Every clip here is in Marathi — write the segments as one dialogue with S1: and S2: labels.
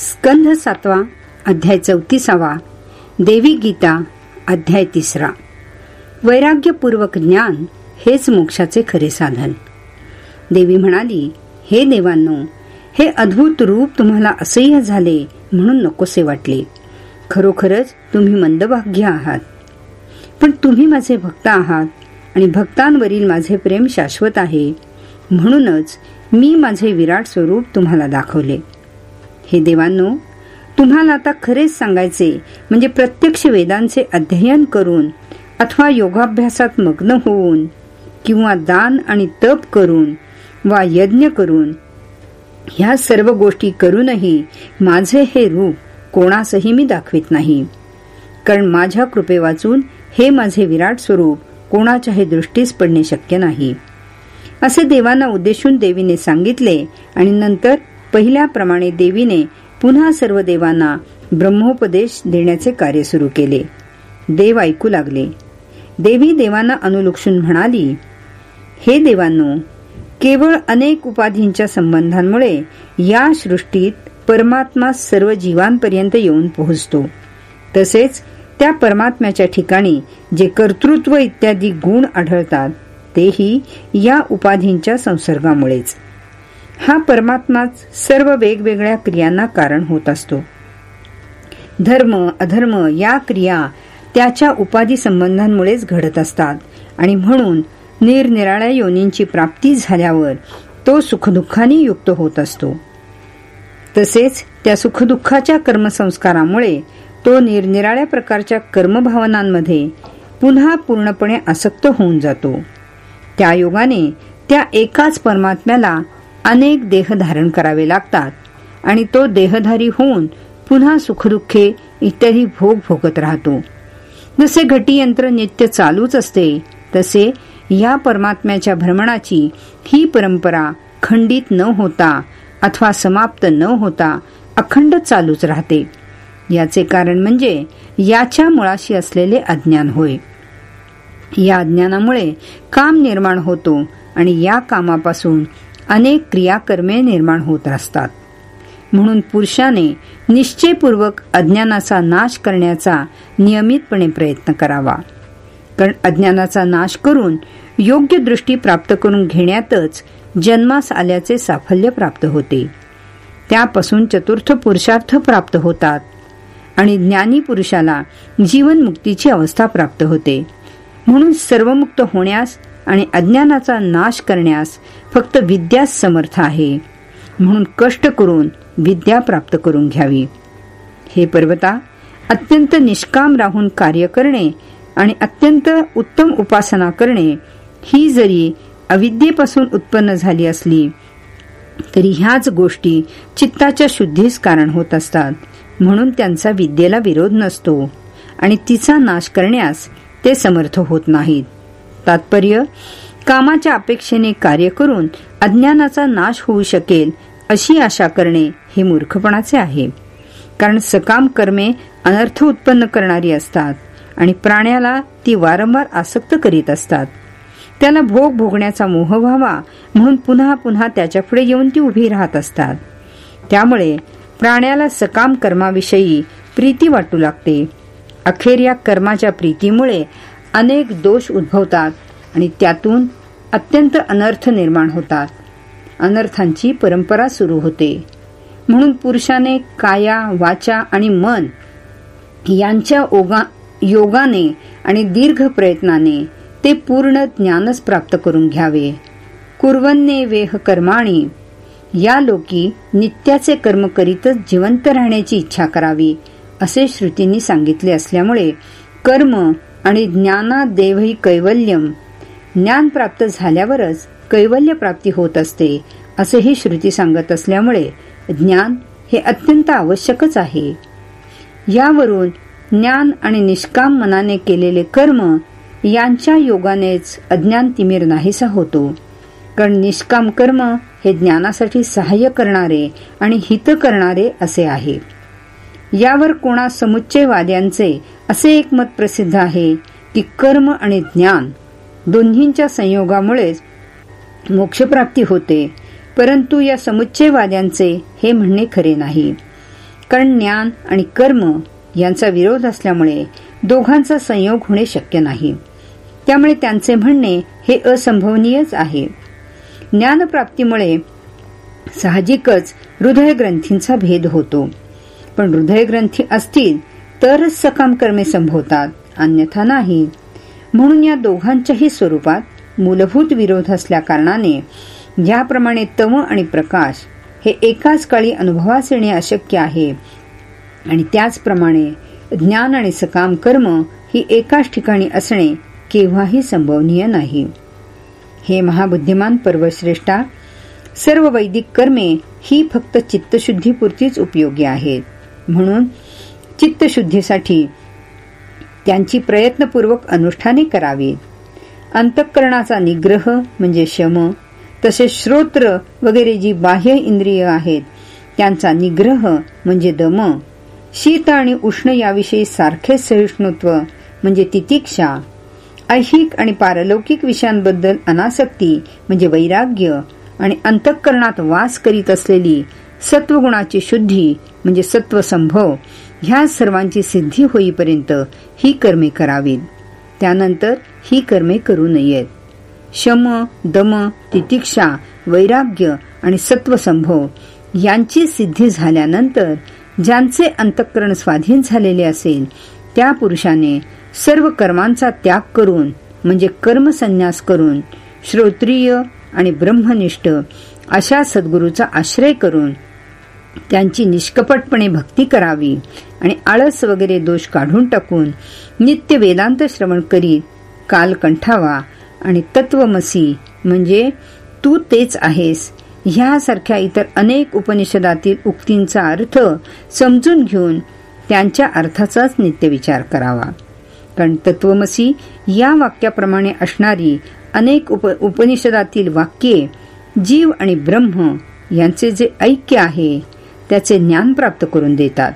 S1: स्कंध सातवा अध्याय चौतीसावा देवी गीता अध्याय तिसरा. वैराग्यपूर्वक ज्ञान हेच मोक्षाचे खरे साधन. देवी म्हणाली हे देवांनो हे अद्भुत रूप तुम्हाला असह्य झाले म्हणून नकोसे वाटले. खरोखरच तुम्ही मंदभाग्य आहात. पण तुम्ही माझे भक्त आहात आणि भक्तांवरील माझे प्रेम शाश्वत आहे. म्हणूनच मी माझे विराट स्वरूप तुम्हाला दाखवले. हे देवांनो तुम्हाला आता खरेच सांगायचे म्हणजे प्रत्यक्ष वेदांचे अध्ययन करून अथवा योगाभ्यासात मग्न होऊन किंवा दान आणि तप करून वा यज्ञ करून ह्या सर्व गोष्टी करूनही माझे हे रूप कोणासही मी दाखवित नाही. कारण माझ्या कृपे वाचून हे माझे विराट स्वरूप कोणाच्याही दृष्टीस पडणे शक्य नाही. असे देवांना उद्देशून देवीने सांगितले आणि नंतर पहिल्याप्रमाणे देवीने पुन्हा सर्व देवांना ब्रह्मोपदेश देण्याचे कार्य सुरू केले. देव ऐकू लागले. देवी देवांना अनुलक्षून म्हणाली हे देवांनो केवळ अनेक उपाधींच्या संबंधांमुळे या सृष्टीत परमात्मा सर्व जीवांपर्यंत येऊन पोहोचतो. तसेच त्या परमात्म्याच्या ठिकाणी जे कर्तृत्व इत्यादी गुण आढळतात तेही या उपाधींच्या संसर्गामुळेच. हा परमात्माच सर्व वेगवेगळ्या क्रियांना कारण होत असतो. धर्म अधर्म या क्रिया त्याच्या उपाधी संबंधांमुळेच घडत असतात आणि म्हणून निरनिराळ्या योनींची प्राप्ती झाल्यावर तो सुखदुःखाने युक्त होत असतो. तसेच त्या सुखदुःखाच्या कर्मसंस्कारामुळे तो निरनिराळ्या प्रकारच्या कर्मभावनांमध्ये पुन्हा पूर्णपणे आसक्त होऊन जातो. त्या योगाने त्या एकाच परमात्म्याला अनेक देह धारण करावे लागतात. आणि तो देहधारी होऊन पुन्हा सुखदुःखे इत्यादी भोग भोगत राहतो. जसे घटी यंत्र नित्य चालूच असते तसे या परमात्म्याच्या भ्रमणाची ही परंपरा खंडित न होता अथवा समाप्त न होता अखंड चालूच राहते. याचे कारण म्हणजे याच्या मुळाशी असलेले अज्ञान होय. या अज्ञानामुळे काम निर्माण होतो आणि या कामापासून अनेक क्रियाकर्मे निर्माण होत असतात. म्हणून पुरुषाने निश्चयपूर्वक अज्ञानाचा नाश करण्याचा नियमितपणे प्रयत्न करावा. कारण अज्ञानाचा नाश करून योग्य दृष्टी प्राप्त करून घेण्यातच जन्मास आल्याचे साफल्य प्राप्त होते. त्यापासून चतुर्थ पुरुषार्थ प्राप्त होतात आणि ज्ञानी पुरुषाला जीवनमुक्तीची अवस्था प्राप्त होते. म्हणून सर्वमुक्त होण्यास आणि अज्ञानाचा नाश करण्यास फक्त विद्याच समर्थ आहे. म्हणून कष्ट करून विद्या प्राप्त करून घ्यावी. हे पर्वता अत्यंत निष्काम राहून कार्य करणे आणि अत्यंत उत्तम उपासना करणे ही जरी अविद्येपासून उत्पन्न झाली असली तरी ह्याच गोष्टी चित्ताच्या शुद्धीस कारण होत असतात. म्हणून त्यांचा विद्येला विरोध नसतो आणि तिचा नाश करण्यास ते समर्थ होत नाहीत. तात्पर्य कामाच्या अपेक्षेने कार्य करून अज्ञानाचा नाश होऊ शकेल अशी आशा करणे हे मूर्खपणाचे आहे. कारण सकाम कर्मे अनर्थ उत्पन्न करणारी असतात आणि प्राण्याला ती वारंवार आसक्त करीत असतात. त्याला भोग भोगण्याचा मोह व्हावा म्हणून पुन्हा पुन्हा त्याच्यापुढे येऊन ती उभी राहत असतात. त्यामुळे प्राण्याला सकाम कर्माविषयी प्रीती वाटू लागते. अखेर या कर्माच्या प्रीतीमुळे अनेक दोष उद्भवतात आणि त्यातून अत्यंत अनर्थ निर्माण होतात. अनर्थांची परंपरा सुरू होते. म्हणून पुरुषाने काया वाचा आणि मन यांच्या ओगा योगाने आणि दीर्घ प्रयत्नाने ते पूर्ण ज्ञानच प्राप्त करून घ्यावे. कुर्वन्ने वेह कर्माणी. या लोकी नित्याचे कर्म करीतच जिवंत राहण्याची इच्छा करावी असे श्रुतींनी सांगितले असल्यामुळे कर्म आणि ज्ञाना देवही कैवल्यम. ज्ञान प्राप्त झाल्यावरच कैवल्य प्राप्ती होत असते असेही श्रुती सांगत असल्यामुळे ज्ञान हे अत्यंत आवश्यकच आहे. यावरून ज्ञान आणि निष्काम मनाने केलेले कर्म यांच्या योगानेच अज्ञान तिमीर नाहीसा होतो. कारण निष्काम कर्म हे ज्ञानासाठी सहाय्य करणारे आणि हित करणारे असे आहे. यावर कोणा समुच्चयवाद्यांचे असे एक मत प्रसिद्ध आहे की कर्म आणि ज्ञान दोन्हींच्या संयोगामुळेच मोक्षप्राप्ती होते परंतु या समुच्चयवाद्यांचे हे म्हणणे खरे नाही. कारण ज्ञान आणि कर्म यांचा विरोध असल्यामुळे दोघांचा संयोग होणे शक्य नाही. त्यामुळे त्यांचे म्हणणे हे असंभवनीयच आहे. ज्ञानप्राप्तीमुळे साहजिकच हृदय ग्रंथींचा भेद होतो. पण हृदय ग्रंथी असतील तरच सकाम कर्मे संभवतात अन्यथा नाही. म्हणून या दोघांच्याही स्वरूपात मूलभूत विरोध असल्या कारणाने ज्याप्रमाणे तम आणि प्रकाश हे एकाच काळी अनुभवास येणे अशक्य आहे. आणि त्याचप्रमाणे ज्ञान आणि सकाम कर्म ही एकाच ठिकाणी असणे केव्हाही संभवनीय नाही. हे महाबुद्धिमान पर्वश्रेष्ठा सर्व वैदिक कर्मे ही फक्त चित्तशुद्धीपुरतीच उपयोगी आहेत. म्हणून चित्तशुद्धीसाठी त्यांची प्रयत्नपूर्वक अनुष्ठाने करावी. अंतःकरणाचा निग्रह म्हणजे शम तसेच श्रोत्र वगैरे जी बाह्य इंद्रिय आहेत त्यांचा निग्रह म्हणजे दम. शीत आणि उष्ण याविषयी सारखे सहिष्णुत्व म्हणजे तितिक्षा. ऐहिक आणि पारलौकिक विषयांबद्दल अनासक्ती म्हणजे वैराग्य आणि अंतःकरणात वास करीत असलेली सत्वगुणाची शुद्धी म्हणजे सत्वसंभव ह्या सर्वांची सिद्धी होईपर्यंत ही कर्मे करावीत. त्यानंतर ही कर्मे करू नयेत. शम दम तितिक्षा वैराग्य आणि सत्वसंभव यांची सिद्धी झाल्यानंतर ज्यांचे अंतःकरण स्वाधीन झालेले असेल त्या पुरुषाने सर्व कर्मांचा त्याग करून म्हणजे कर्मसन्यास करून श्रोत्रिय आणि ब्रह्मनिष्ठ अशा सद्गुरूचा आश्रय करून त्यांची निष्कपटपणे भक्ती करावी आणि आळस वगैरे दोष काढून टाकून नित्य वेदांत श्रवण करीत काल कंठावा आणि तत्वमसी म्हणजे तू तेच आहेस ह्यासारख्या इतर अनेक उपनिषदातील उक्तींचा अर्थ समजून घेऊन त्यांच्या अर्थाचाच नित्य विचार करावा. कारण तत्वमसी या वाक्याप्रमाणे असणारी अनेक उप उपनिषदातील वाक्ये जीव आणि ब्रह्म यांचे जे ऐक्य आहे त्याचे ज्ञान प्राप्त करून देतात.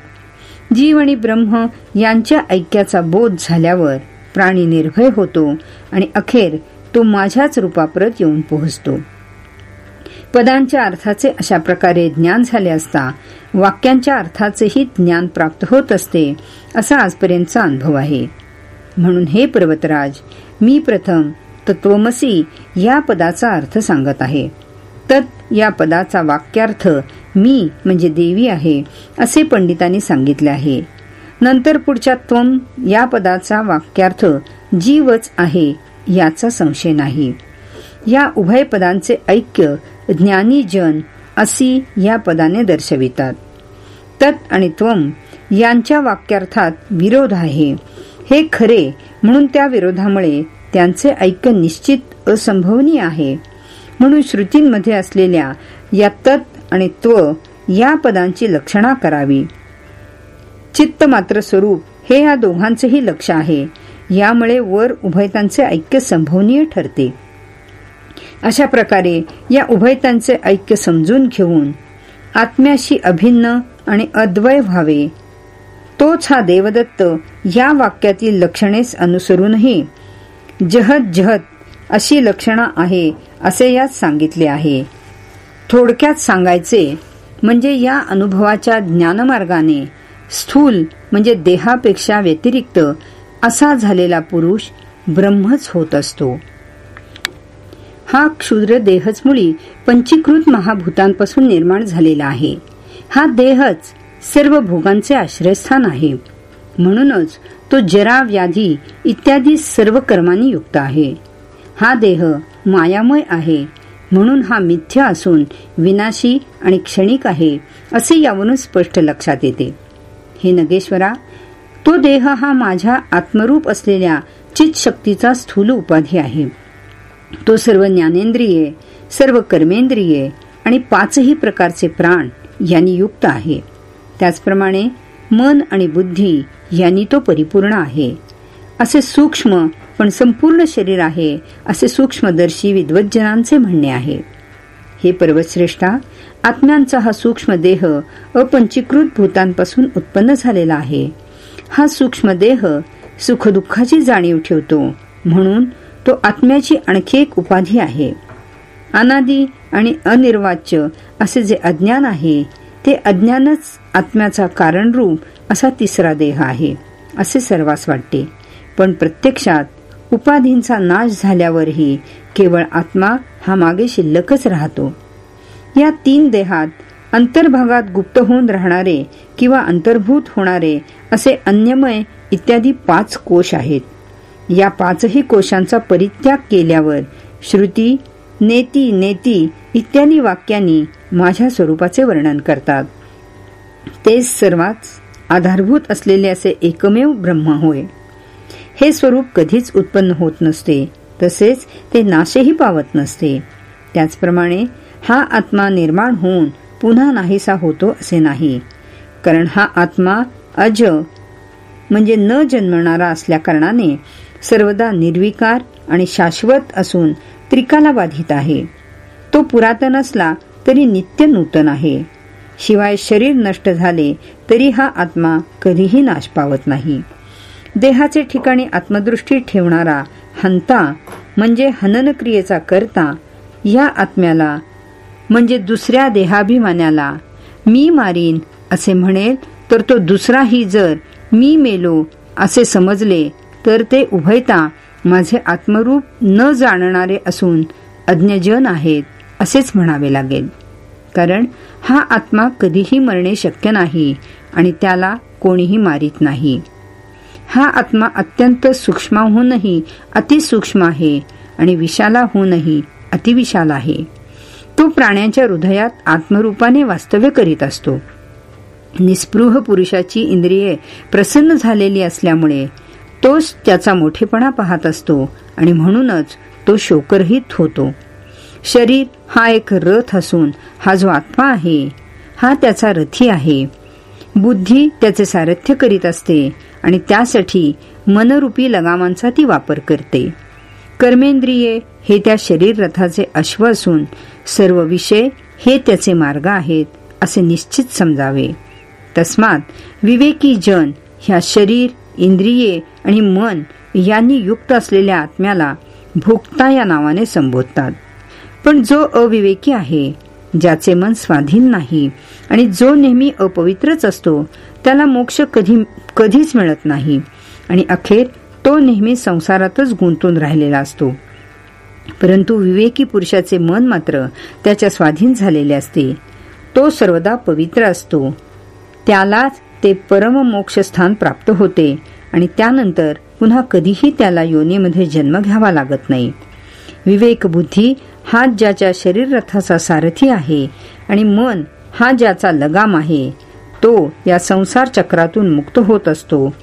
S1: जीव आणि ब्रह्म यांच्या ऐक्याचा बोध झाल्यावर प्राणी निर्भय होतो आणि अखेर तो माझ्याच रूपाप्रत येऊन पोहोचतो. पदांच्या अर्थाचे अशा प्रकारे ज्ञान झाले असता वाक्यांच्या अर्थाचेही ज्ञान प्राप्त होत असते असा आजपर्यंतचा अनुभव आहे. म्हणून हे पर्वतराज मी प्रथम तत्वमसी या पदाचा अर्थ सांगत आहे. तत् या पदाचा वाक्यार्थ मी म्हणजे देवी आहे असे पंडितांनी सांगितले आहे. नंतर पुढच्या त्वम या पदाचा वाक्यार्थ जीवच आहे याचा संशय नाही. या उभय पदांचे ऐक्य ज्ञानी जन असी या पदाने दर्शवितात. तत् आणि त्वम यांच्या वाक्यार्थात विरोध आहे. हे खरे म्हणून त्या विरोधामुळे त्यांचे ऐक्य निश्चित असंभवनीय आहे. म्हणून श्रुतींमध्ये असलेल्या या तत् आणि त्व या पदांची लक्षणा करावी. चित्त मात्र स्वरूप हे या दोघांचेही लक्ष आहे. यामुळे वर उभयतांचे ऐक्य संभवनीय ठरते. अशा प्रकारे या उभयतांचे ऐक्य समजून घेऊन आत्म्याशी अभिन्न आणि अद्वय व्हावे. तोच हा देवदत्त या वाक्यातील लक्षणेस अनुसरूनही जहत जहत अशी लक्षणं आहे असे यात सांगितले आहे. थोडक्यात सांगायचे म्हणजे या अनुभवाच्या ज्ञानमार्गाने स्थूल म्हणजे देहापेक्षा व्यतिरिक्त असा झालेला पुरुष ब्रह्मच होत असतो. हा क्षुद्र देहच मुळी पंचीकृत महाभूतांपासून निर्माण झालेला आहे. हा देहच सर्व भोगांचे आश्रयस्थान आहे. म्हणूनच तो जरा व्याधी इत्यादी सर्व कर्मांनी युक्त आहे. हा देह मायामय आहे. म्हणून हा मिथ्या असून विनाशी आणि क्षणिक आहे असे यावरून स्पष्ट लक्षात येते. हे नगेश्वरा तो देह हा माझ्या आत्मरूप असलेल्या चित शक्तीचा स्थूल उपाधी आहे. तो सर्व ज्ञानेंद्रिये सर्व कर्मेंद्रिये आणि पाचही प्रकारचे प्राण यांनी युक्त आहे. त्याचप्रमाणे मन आणि बुद्धी यांनी तो परिपूर्ण आहे. असे सूक्ष्म पण संपूर्ण शरीर आहे असे सूक्ष्मदर्शी विद्वज्जनांचे म्हणणे आहे. हे पर्वतश्रेष्ठा आत्म्यांचा हा सूक्ष्म देह अपंचीकृत भूतांपासून उत्पन्न झालेला आहे. हा सूक्ष्म देह सुखदुःखाची जाणीव ठेवतो म्हणून तो आत्म्याची आणखी एक उपाधी आहे. अनादी आणि अनिर्वाच्य असे जे अज्ञान आहे ते अज्ञानच आत्म्याचा कारणरूप असा तिसरा देह आहे असे सर्वांस वाटते. पण प्रत्यक्षात उपाधींचा नाश झाल्यावरही केवळ आत्मा हा मागे शिल्लकच राहतो. या तीन देहात अंतर्भागात गुप्त होऊन राहणारे किंवा अंतर्भूत होणारे असे अन्यमय इत्यादी पाच कोश आहेत. या पाचही कोशांचा परित्याग केल्यावर श्रुती नेती नेती इत्यादी वाक्यांनी माझ्या स्वरूपाचे वर्णन करतात. ते सर्वात आधारभूत असलेले असे एकमेव ब्रह्म होय. हे स्वरूप कधीच उत्पन्न होत नसते. तसेच ते नाशही पावत नसते. त्याचप्रमाणे हा आत्मा निर्माण होऊन पुन्हा नाहीसा होतो असे नाही. कारण हा आत्मा अज म्हणजे न जन्मणारा असल्या कारणाने सर्वदा निर्विकार आणि शाश्वत असून त्रिकाला बाधित आहे. तो पुरातन असला तरी नित्य नूतन आहे. शिवाय शरीर नष्ट झाले तरी हा आत्मा कधीही नाश पावत नाही. देहाचे ठिकाणी आत्मदृष्टी ठेवणारा हंता म्हणजे हनन क्रियेचा करता या आत्म्याला म्हणजे दुसऱ्या देहाभिमानाला मी मारीन असे म्हणेल तर तो दुसराही जर मी मेलो असे समजले तर ते उभयता माझे आत्मरूप न जाणणारे असून अज्ञजन आहेत असेच म्हणावे लागेल. कारण हा आत्मा कधीही मरणे शक्य नाही आणि त्याला कोणीही मारित नाही. हा आत्मा अत्यंत सूक्ष्माहूनही अतिसूक्ष्म आहे आणि विशालाहूनही अतिविशाल आहे. तो प्राण्यांच्या हृदयात आत्मरूपाने वास्तव्य करीत असतो. निस्पृह पुरुषाची इंद्रिये प्रसन्न झालेली असल्यामुळे तोच त्याचा मोठेपणा पाहत असतो आणि म्हणूनच तो शोकरहित होतो. शरीर हा एक रथ असून हा जो आत्मा आहे हा त्याचा रथी आहे. बुद्धी त्याचे सारथ्य करीत असते आणि त्यासाठी मनरूपी लगामांचा ती वापर करते. कर्मेंद्रिये हे त्या शरीर रथाचे अश्व असून सर्व विषय हे त्याचे मार्ग आहेत असे निश्चित समजावे. तस्मात विवेकी जन ह्या शरीर इंद्रिये आणि मन यांनी युक्त असलेल्या आत्म्याला भोक्ता या नावाने संबोधतात. पण जो अविवेकी आहे ज्याचे मन स्वाधीन नाही आणि जो नेहमी अपवित्रच असतो त्याला मोक्ष कधी कधीच मिळत नाही. आणि अखेर तो नेहमी संसारातच गुंतून राहिलेला असतो. परंतु विवेकी पुरुषाचे मन मात्र त्याच्या स्वाधीन झालेले असते. तो सर्वदा पवित्र असतो. त्यालाच ते परम मोक्ष स्थान प्राप्त होते आणि त्यानंतर पुन्हा कधीही त्याला योनीमध्ये जन्म घ्यावा लागत नाही. विवेक बुद्धी हा ज्याच्या शरीररथाचा सारथी आहे आणि मन हा ज्याचा लगाम आहे तो या संसार चक्रातून मुक्त होत असतो.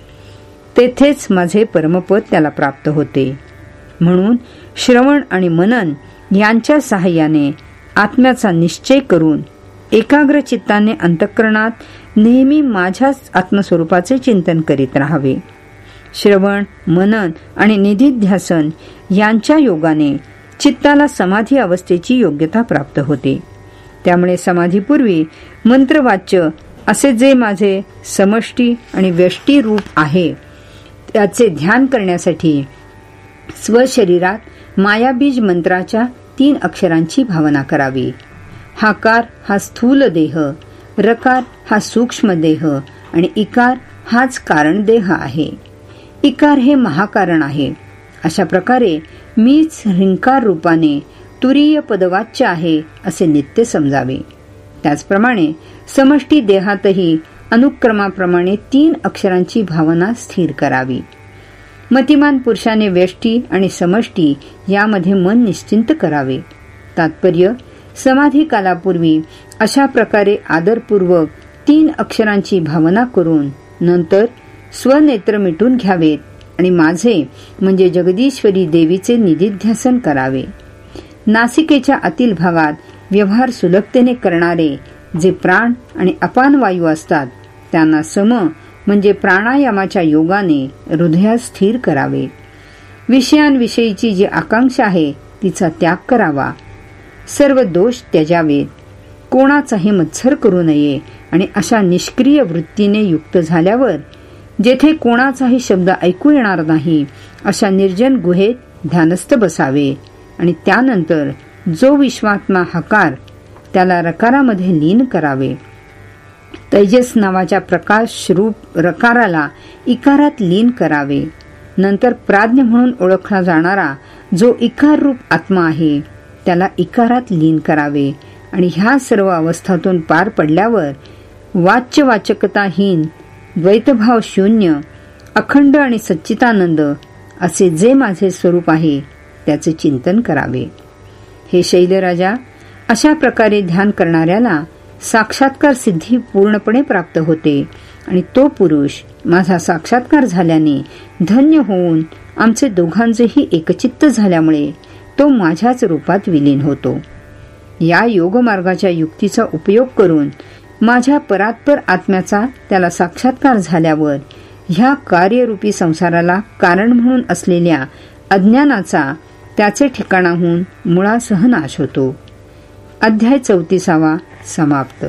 S1: तेथेच माझे परमपद त्याला प्राप्त होते. म्हणून श्रवण आणि मनन यांच्या सहाय्याने आत्म्याचा निश्चय करून एकाग्र चित्ताने अंतःकरणात नेहमी माझ्याच आत्मस्वरूपाचे चिंतन करीत राहावे. श्रवण मनन आणि निधिध्यासन यांच्या योगाने चित्ताला समाधी अवस्थेची योग्यता प्राप्त होते. त्यामुळे समाधीपूर्वी मंत्रवाच्य असे जे माझे समष्टी आणि व्यष्टी रूप आहे त्याचे ध्यान करण्यासाठी स्वशरीरात मायाबीज मंत्राच्या तीन अक्षरांची भावना करावी. हाकार हा स्थूल देह रकार हा सूक्ष्म देह आणि इकार हाच कारण देह आहे. इकार हे महाकारण आहे. अशा प्रकारे मीच हिंकार रूपाने तुरीय पदवाच्य आहे असे नित्य समजावे. त्याचप्रमाणे समष्टी देहातही अनुक्रमाप्रमाणे तीन अक्षरांची भावना स्थिर करावी. मतिमान पुरुषाने व्यष्टी आणि समष्टी यामध्ये मन निश्चिंत करावे. तात्पर्य समाधी कालापूर्वी अशा प्रकारे आदरपूर्वक तीन अक्षरांची भावना करून नंतर स्वनेत्र मिटून घ्यावेत. आणि माझे म्हणजे जगदीश्वरी देवीचे निधिध्यासन करावे. नासिकेच्या आतील भागात व्यवहार सुलभतेने करणारे जे प्राण आणि अपान वायू असतात त्यांना सम म्हणजे प्राणायामाच्या योगाने हृदयात स्थिर करावे. विषयांविषयीची जी आकांक्षा आहे तिचा त्याग करावा. सर्व दोष त्याजावेत कोणाचाही मत्सर करू नये आणि अशा निष्क्रिय वृत्तीने युक्त झाल्यावर जेथे कोणाचाही शब्द ऐकू येणार नाही अशा निर्जन गुहेत ध्यानस्थ बसावे. आणि त्यानंतर जो विश्वात्मा हकार त्याला रकारामध्ये लीन करावे. तैजस नावाच्या प्रकाश रूप रकाराला इकारात लीन करावे. नंतर प्राज्ञ म्हणून ओळखला जाणारा जो इकार रूप आत्मा आहे त्याला इकारात लीन करावे. आणि ह्या सर्व अवस्थातून पार पडल्यावर वाच्यवाचकताहीन द्वैतभाव शून्य अखंड आणि सच्चितानंद असे जे माझे स्वरूप आहे त्याचे चिंतन करावे. हे शैलराजा अशा प्रकारे ध्यान करणाऱ्याला साक्षात्कार सिद्धी पूर्णपणे प्राप्त होते आणि तो पुरुष माझा साक्षात्कार झाल्याने धन्य होऊन आमचे दोघांचेही एकचित्त झाल्यामुळे तो माझ्याच रूपात विलीन होतो. या योगमार्गाच्या युक्तीचा उपयोग करून माझ्या परात्पर आत्म्याचा त्याला साक्षात्कार झाल्यावर ह्या कार्यरूपी संसाराला कारण म्हणून असलेल्या अज्ञानाचा त्याचे ठिकाणाहून मुळासह नाश होतो. अध्याय चौतीसावा समाप्त.